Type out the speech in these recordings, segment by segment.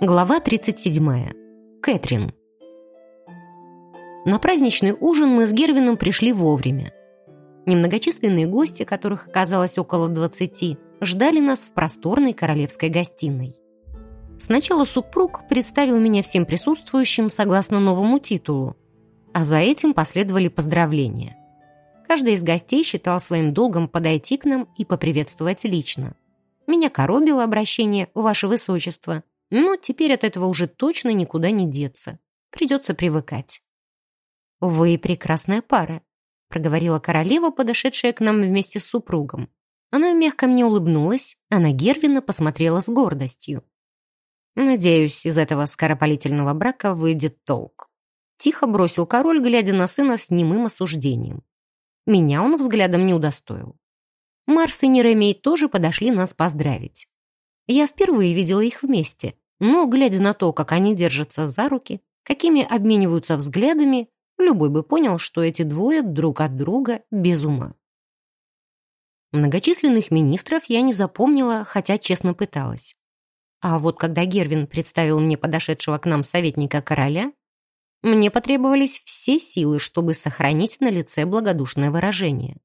Глава 37. Кэтрин. На праздничный ужин мы с Гервином пришли вовремя. Немногочисленные гости, которых оказалось около 20, ждали нас в просторной королевской гостиной. Сначала супруг представил меня всем присутствующим согласно новому титулу, а за этим последовали поздравления. Каждый из гостей считал своим долгом подойти к нам и поприветствовать лично. Меня коробило обращение «Ваше Высочество», но теперь от этого уже точно никуда не деться. Придется привыкать. «Вы прекрасная пара», — проговорила королева, подошедшая к нам вместе с супругом. Она мягко мне улыбнулась, а на Гервина посмотрела с гордостью. «Надеюсь, из этого скоропалительного брака выйдет толк». Тихо бросил король, глядя на сына с немым осуждением. Меня он взглядом не удостоил. Марс и Неремей тоже подошли нас поздравить. Я впервые видела их вместе, но, глядя на то, как они держатся за руки, какими обмениваются взглядами, любой бы понял, что эти двое друг от друга без ума. Многочисленных министров я не запомнила, хотя честно пыталась. А вот когда Гервин представил мне подошедшего к нам советника короля, мне потребовались все силы, чтобы сохранить на лице благодушное выражение.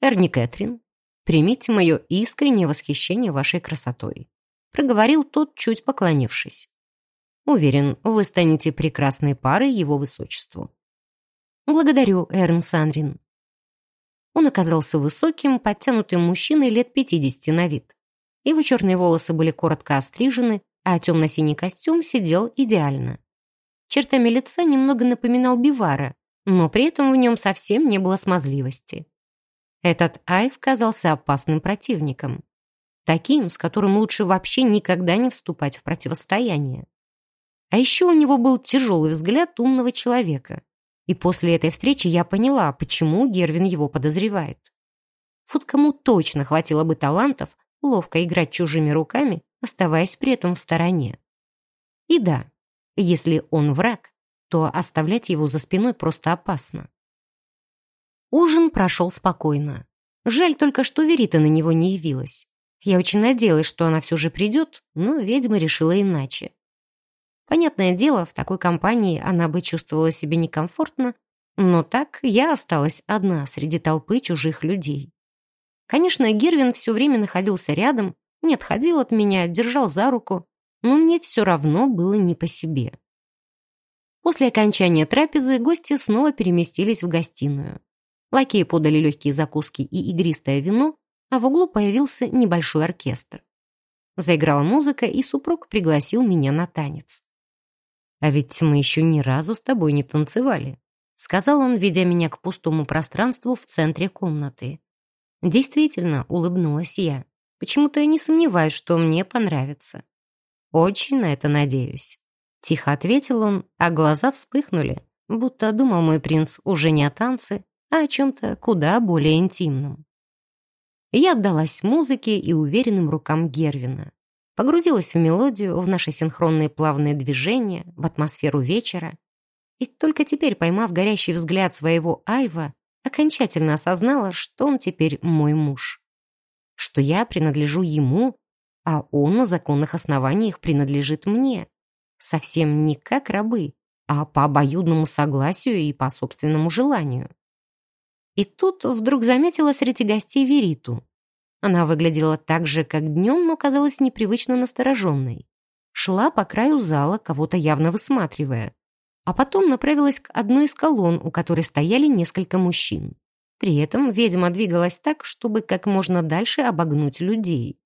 «Эрни Кэтрин, примите мое искреннее восхищение вашей красотой проговорил тот, чуть поклонившись. «Уверен, вы станете прекрасной парой его высочеству». «Благодарю, Эрн Санрин». Он оказался высоким, подтянутым мужчиной лет пятидесяти на вид. Его черные волосы были коротко острижены, а темно-синий костюм сидел идеально. Чертами лица немного напоминал Бивара, но при этом в нем совсем не было смазливости. Этот Айв казался опасным противником. Таким, с которым лучше вообще никогда не вступать в противостояние. А еще у него был тяжелый взгляд умного человека. И после этой встречи я поняла, почему Гервин его подозревает. Вот кому точно хватило бы талантов ловко играть чужими руками, оставаясь при этом в стороне. И да, если он враг, то оставлять его за спиной просто опасно. Ужин прошел спокойно. Жаль только, что Верита на него не явилась. Я очень надеялась, что она все же придет, но ведьма решила иначе. Понятное дело, в такой компании она бы чувствовала себя некомфортно, но так я осталась одна среди толпы чужих людей. Конечно, Гервин все время находился рядом, не отходил от меня, держал за руку, но мне все равно было не по себе. После окончания трапезы гости снова переместились в гостиную. Лакеи подали легкие закуски и игристое вино, а в углу появился небольшой оркестр. Заиграла музыка, и супруг пригласил меня на танец. «А ведь мы еще ни разу с тобой не танцевали», сказал он, ведя меня к пустому пространству в центре комнаты. Действительно, улыбнулась я. Почему-то я не сомневаюсь, что мне понравится. Очень на это надеюсь. Тихо ответил он, а глаза вспыхнули, будто думал мой принц уже не о танце, а о чем-то куда более интимном. Я отдалась музыке и уверенным рукам Гервина. Погрузилась в мелодию, в наши синхронные плавные движения, в атмосферу вечера. И только теперь, поймав горящий взгляд своего Айва, окончательно осознала, что он теперь мой муж. Что я принадлежу ему, а он на законных основаниях принадлежит мне. Совсем не как рабы, а по обоюдному согласию и по собственному желанию. И тут вдруг заметила среди гостей Вериту. Она выглядела так же, как днем, но казалась непривычно настороженной. Шла по краю зала, кого-то явно высматривая. А потом направилась к одной из колонн, у которой стояли несколько мужчин. При этом ведьма двигалась так, чтобы как можно дальше обогнуть людей.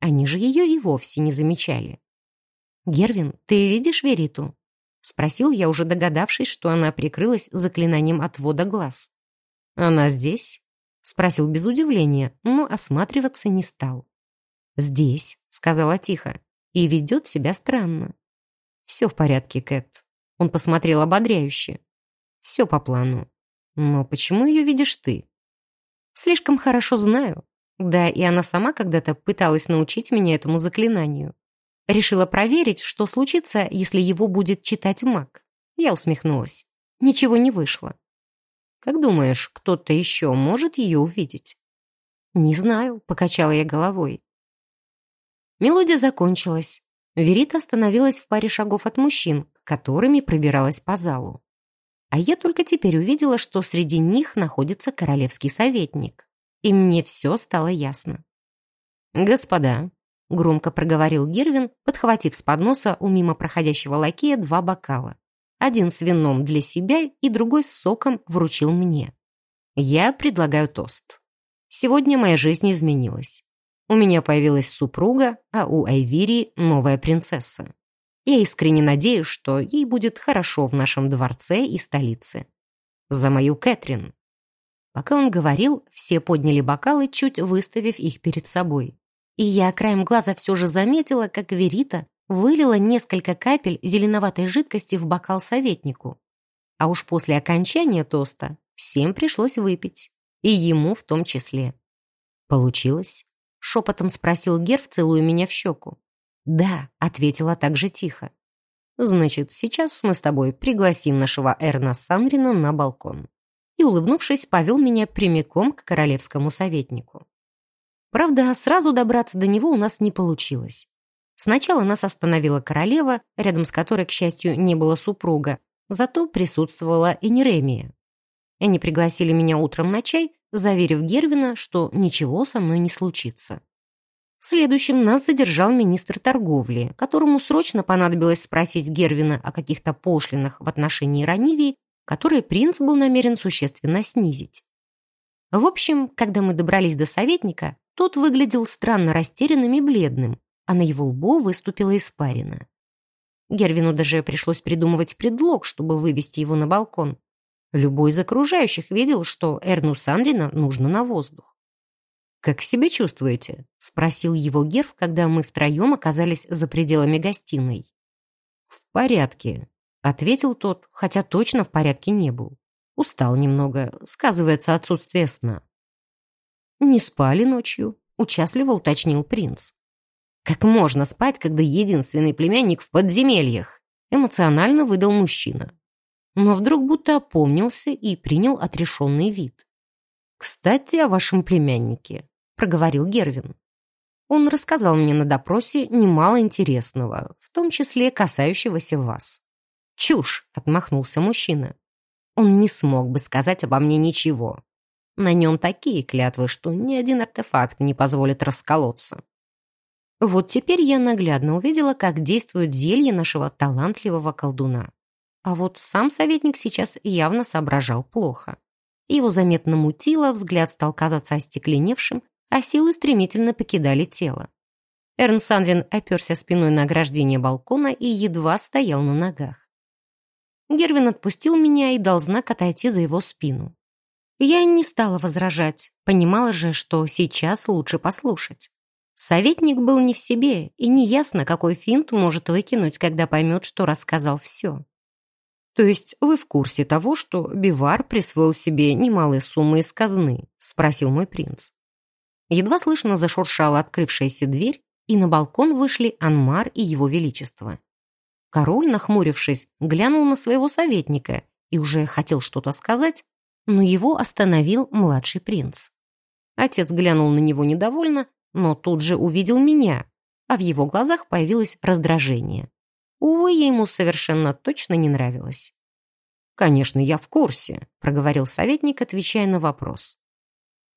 Они же ее и вовсе не замечали. «Гервин, ты видишь Вериту?» Спросил я, уже догадавшись, что она прикрылась заклинанием отвода глаз. «Она здесь?» — спросил без удивления, но осматриваться не стал. «Здесь», — сказала тихо, — «и ведет себя странно». «Все в порядке, Кэт». Он посмотрел ободряюще. «Все по плану. Но почему ее видишь ты?» «Слишком хорошо знаю. Да, и она сама когда-то пыталась научить меня этому заклинанию. Решила проверить, что случится, если его будет читать маг. Я усмехнулась. Ничего не вышло. Как думаешь, кто-то еще может ее увидеть?» «Не знаю», — покачала я головой. Мелодия закончилась. Верита остановилась в паре шагов от мужчин, которыми пробиралась по залу. А я только теперь увидела, что среди них находится королевский советник. И мне все стало ясно. «Господа», — громко проговорил Гервин, подхватив с подноса у мимо проходящего лакея два бокала. Один с вином для себя и другой с соком вручил мне. «Я предлагаю тост. Сегодня моя жизнь изменилась. У меня появилась супруга, а у Айвири новая принцесса. Я искренне надеюсь, что ей будет хорошо в нашем дворце и столице. За мою Кэтрин. Пока он говорил, все подняли бокалы, чуть выставив их перед собой. И я краем глаза все же заметила, как Верита вылила несколько капель зеленоватой жидкости в бокал советнику. А уж после окончания тоста всем пришлось выпить. И ему в том числе. Получилось. Шепотом спросил Герф, целуя меня в щеку. «Да», — ответила так же тихо. «Значит, сейчас мы с тобой пригласим нашего Эрна Санрина на балкон». И, улыбнувшись, повел меня прямиком к королевскому советнику. Правда, сразу добраться до него у нас не получилось. Сначала нас остановила королева, рядом с которой, к счастью, не было супруга, зато присутствовала и. Они пригласили меня утром на чай, заверив Гервина, что ничего со мной не случится. Следующим нас задержал министр торговли, которому срочно понадобилось спросить Гервина о каких-то пошлинах в отношении Ранивии, которые принц был намерен существенно снизить. В общем, когда мы добрались до советника, тот выглядел странно растерянным и бледным, а на его лбу выступила испарина. Гервину даже пришлось придумывать предлог, чтобы вывести его на балкон. Любой из окружающих видел, что Эрну Сандрина нужно на воздух. «Как себя чувствуете?» — спросил его Герв, когда мы втроем оказались за пределами гостиной. «В порядке», — ответил тот, хотя точно в порядке не был. Устал немного, сказывается отсутствие сна. «Не спали ночью», — участливо уточнил принц. «Как можно спать, когда единственный племянник в подземельях?» — эмоционально выдал мужчина но вдруг будто опомнился и принял отрешенный вид. «Кстати, о вашем племяннике», — проговорил Гервин. Он рассказал мне на допросе немало интересного, в том числе касающегося вас. «Чушь!» — отмахнулся мужчина. «Он не смог бы сказать обо мне ничего. На нем такие клятвы, что ни один артефакт не позволит расколоться». Вот теперь я наглядно увидела, как действует зелье нашего талантливого колдуна. А вот сам советник сейчас явно соображал плохо. Его заметно мутило, взгляд стал казаться остекленевшим, а силы стремительно покидали тело. Эрн Санвин оперся спиной на ограждение балкона и едва стоял на ногах. Гервин отпустил меня и дал знак отойти за его спину. Я не стала возражать, понимала же, что сейчас лучше послушать. Советник был не в себе, и неясно, какой финт может выкинуть, когда поймет, что рассказал все. «То есть вы в курсе того, что Бивар присвоил себе немалые суммы из казны?» — спросил мой принц. Едва слышно зашуршала открывшаяся дверь, и на балкон вышли Анмар и его величество. Король, нахмурившись, глянул на своего советника и уже хотел что-то сказать, но его остановил младший принц. Отец глянул на него недовольно, но тут же увидел меня, а в его глазах появилось раздражение. Увы, ему совершенно точно не нравилась. «Конечно, я в курсе», — проговорил советник, отвечая на вопрос.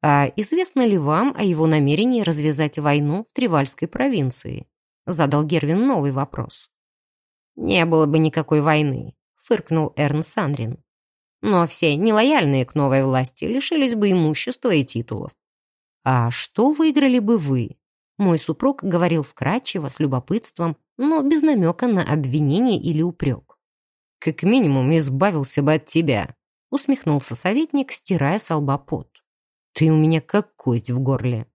«А известно ли вам о его намерении развязать войну в Тривальской провинции?» — задал Гервин новый вопрос. «Не было бы никакой войны», — фыркнул Эрн Санрин. «Но все нелояльные к новой власти лишились бы имущества и титулов. А что выиграли бы вы?» Мой супруг говорил вкратчиво, с любопытством, но без намека на обвинение или упрек. «Как минимум избавился бы от тебя», — усмехнулся советник, стирая с лба пот. «Ты у меня как кость в горле».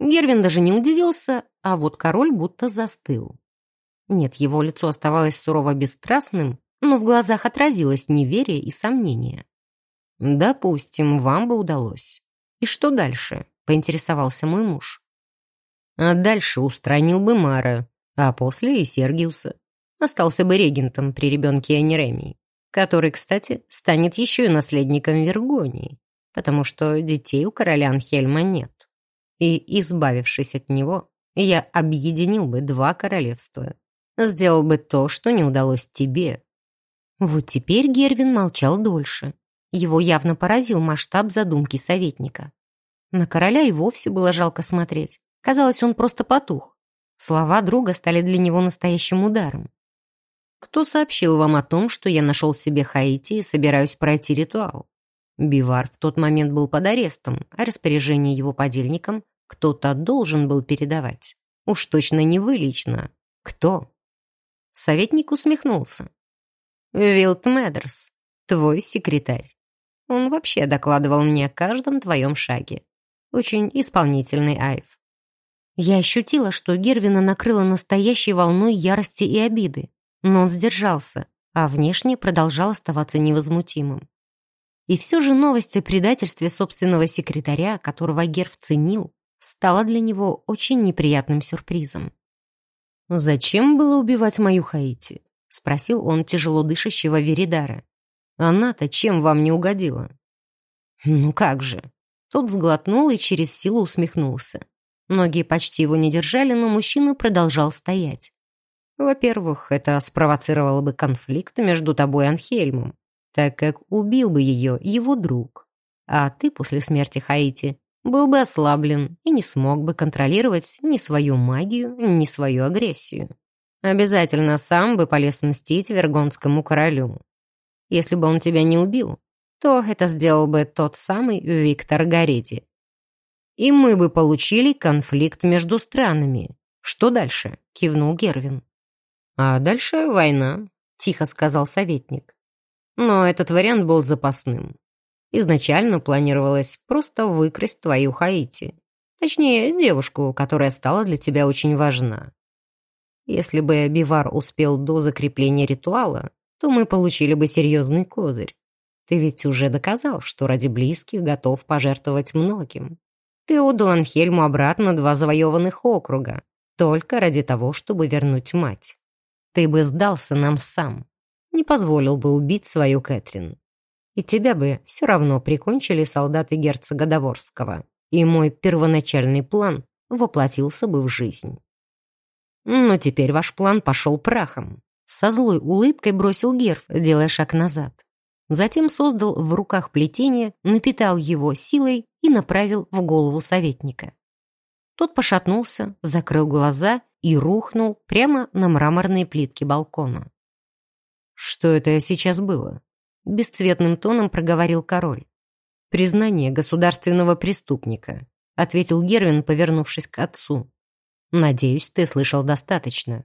Гервин даже не удивился, а вот король будто застыл. Нет, его лицо оставалось сурово бесстрастным, но в глазах отразилось неверие и сомнение. «Допустим, вам бы удалось. И что дальше?» — поинтересовался мой муж. «А дальше устранил бы Мара, а после и Сергиуса. Остался бы регентом при ребенке Анеремии. который, кстати, станет еще и наследником Вергонии, потому что детей у короля Анхельма нет. И, избавившись от него, я объединил бы два королевства. Сделал бы то, что не удалось тебе». Вот теперь Гервин молчал дольше. Его явно поразил масштаб задумки советника. На короля и вовсе было жалко смотреть. Казалось, он просто потух. Слова друга стали для него настоящим ударом. «Кто сообщил вам о том, что я нашел себе Хаити и собираюсь пройти ритуал?» Бивар в тот момент был под арестом, а распоряжение его подельникам кто-то должен был передавать. Уж точно не вы лично. Кто? Советник усмехнулся. Вилт Медерс, твой секретарь. Он вообще докладывал мне о каждом твоем шаге. Очень исполнительный Айв. Я ощутила, что Гервина накрыла настоящей волной ярости и обиды, но он сдержался, а внешне продолжал оставаться невозмутимым. И все же новость о предательстве собственного секретаря, которого Герв ценил, стала для него очень неприятным сюрпризом. «Зачем было убивать мою Хаити?» — спросил он тяжело дышащего Веридара. «Она-то чем вам не угодила?» «Ну как же!» Тот сглотнул и через силу усмехнулся. Ноги почти его не держали, но мужчина продолжал стоять. «Во-первых, это спровоцировало бы конфликт между тобой и Анхельмом, так как убил бы ее его друг. А ты после смерти Хаити был бы ослаблен и не смог бы контролировать ни свою магию, ни свою агрессию. Обязательно сам бы полез мстить Вергонскому королю. Если бы он тебя не убил, то это сделал бы тот самый Виктор Гореди. И мы бы получили конфликт между странами. Что дальше? Кивнул Гервин. А дальше война, тихо сказал советник. Но этот вариант был запасным. Изначально планировалось просто выкрасть твою Хаити. Точнее, девушку, которая стала для тебя очень важна. Если бы Бивар успел до закрепления ритуала, то мы получили бы серьезный козырь. Ты ведь уже доказал, что ради близких готов пожертвовать многим. Ты отдал Анхельму обратно два завоеванных округа, только ради того, чтобы вернуть мать. Ты бы сдался нам сам, не позволил бы убить свою Кэтрин и тебя бы все равно прикончили солдаты герцога Доворского, и мой первоначальный план воплотился бы в жизнь. Но теперь ваш план пошел прахом. Со злой улыбкой бросил Герф, делая шаг назад. Затем создал в руках плетение, напитал его силой и направил в голову советника. Тот пошатнулся, закрыл глаза и рухнул прямо на мраморные плитки балкона. Что это сейчас было? — бесцветным тоном проговорил король. «Признание государственного преступника», — ответил Гервин, повернувшись к отцу. «Надеюсь, ты слышал достаточно».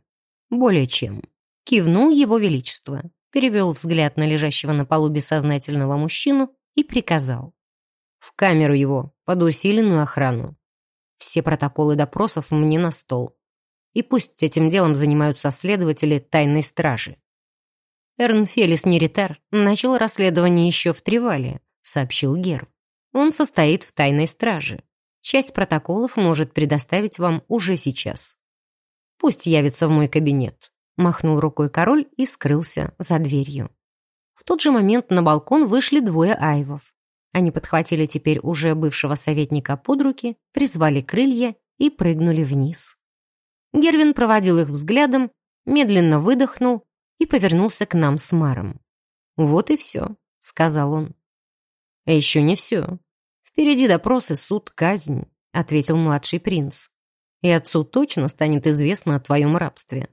«Более чем». Кивнул его величество, перевел взгляд на лежащего на полу бессознательного мужчину и приказал. «В камеру его, под усиленную охрану. Все протоколы допросов мне на стол. И пусть этим делом занимаются следователи тайной стражи. Эрн Фелис Неритар начал расследование еще в Тривале, сообщил Герв. Он состоит в тайной страже. Часть протоколов может предоставить вам уже сейчас. Пусть явится в мой кабинет. Махнул рукой король и скрылся за дверью. В тот же момент на балкон вышли двое айвов. Они подхватили теперь уже бывшего советника под руки, призвали крылья и прыгнули вниз. Гервин проводил их взглядом, медленно выдохнул и повернулся к нам с Маром. «Вот и все», — сказал он. «А еще не все. Впереди допросы, суд, казнь», — ответил младший принц. «И отцу точно станет известно о твоем рабстве».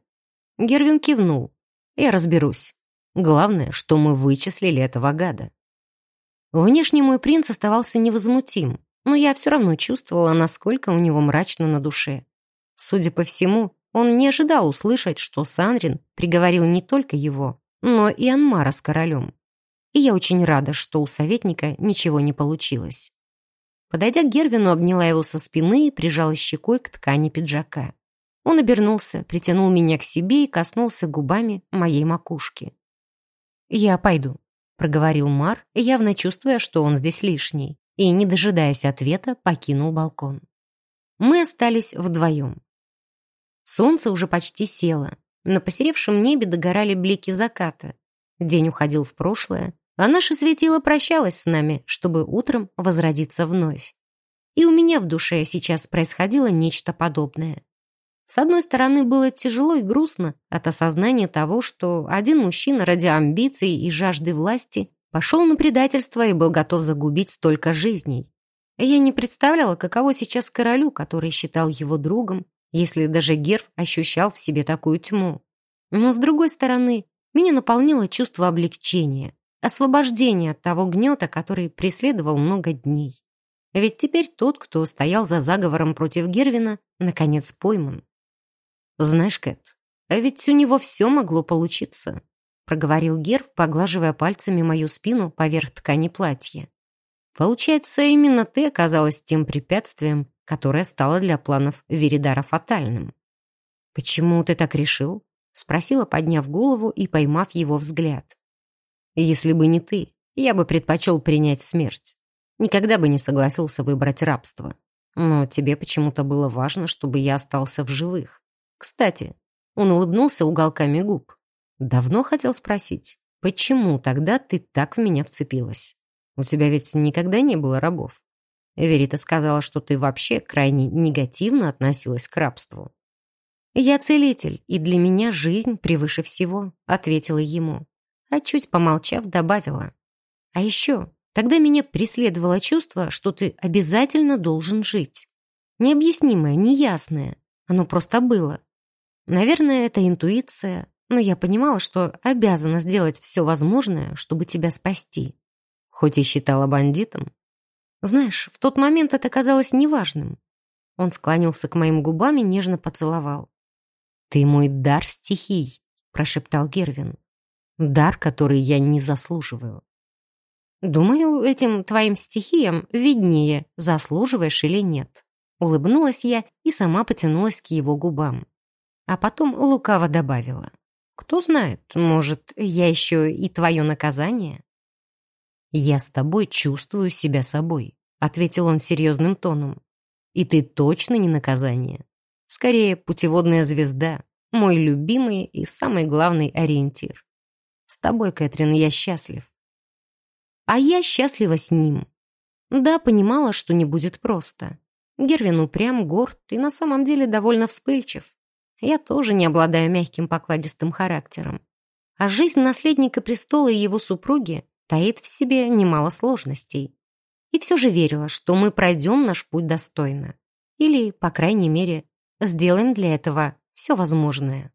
Гервин кивнул. «Я разберусь. Главное, что мы вычислили этого гада». Внешне мой принц оставался невозмутим, но я все равно чувствовала, насколько у него мрачно на душе. Судя по всему, он не ожидал услышать, что Санрин приговорил не только его, но и Анмара с королем. И я очень рада, что у советника ничего не получилось. Подойдя к Гервину, обняла его со спины и прижала щекой к ткани пиджака. Он обернулся, притянул меня к себе и коснулся губами моей макушки. «Я пойду», — проговорил Мар, явно чувствуя, что он здесь лишний, и, не дожидаясь ответа, покинул балкон. Мы остались вдвоем. Солнце уже почти село. На посеревшем небе догорали блики заката. День уходил в прошлое, а наше светило прощалось с нами, чтобы утром возродиться вновь. И у меня в душе сейчас происходило нечто подобное. С одной стороны, было тяжело и грустно от осознания того, что один мужчина ради амбиций и жажды власти пошел на предательство и был готов загубить столько жизней. Я не представляла, каково сейчас королю, который считал его другом, если даже Герф ощущал в себе такую тьму. Но, с другой стороны, меня наполнило чувство облегчения, освобождения от того гнета, который преследовал много дней. Ведь теперь тот, кто стоял за заговором против Гервина, наконец пойман. «Знаешь, Кэт, а ведь у него все могло получиться», проговорил Герв, поглаживая пальцами мою спину поверх ткани платья. «Получается, именно ты оказалась тем препятствием, которое стало для планов Веридара фатальным». «Почему ты так решил?» спросила, подняв голову и поймав его взгляд. «Если бы не ты, я бы предпочел принять смерть. Никогда бы не согласился выбрать рабство. Но тебе почему-то было важно, чтобы я остался в живых. Кстати, он улыбнулся уголками губ. Давно хотел спросить, почему тогда ты так в меня вцепилась? У тебя ведь никогда не было рабов. Верита сказала, что ты вообще крайне негативно относилась к рабству. «Я целитель, и для меня жизнь превыше всего», — ответила ему. А чуть помолчав, добавила. «А еще, тогда меня преследовало чувство, что ты обязательно должен жить. Необъяснимое, неясное. Оно просто было. Наверное, это интуиция, но я понимала, что обязана сделать все возможное, чтобы тебя спасти. Хоть и считала бандитом. Знаешь, в тот момент это казалось неважным. Он склонился к моим губам и нежно поцеловал. «Ты мой дар стихий», — прошептал Гервин. «Дар, который я не заслуживаю». «Думаю, этим твоим стихиям виднее, заслуживаешь или нет». Улыбнулась я и сама потянулась к его губам. А потом лукаво добавила. «Кто знает, может, я еще и твое наказание?» «Я с тобой чувствую себя собой», — ответил он серьезным тоном. «И ты точно не наказание. Скорее, путеводная звезда, мой любимый и самый главный ориентир. С тобой, Кэтрин, я счастлив». А я счастлива с ним. Да, понимала, что не будет просто. Гервин упрям, горд и на самом деле довольно вспыльчив. Я тоже не обладаю мягким покладистым характером. А жизнь наследника престола и его супруги таит в себе немало сложностей. И все же верила, что мы пройдем наш путь достойно. Или, по крайней мере, сделаем для этого все возможное.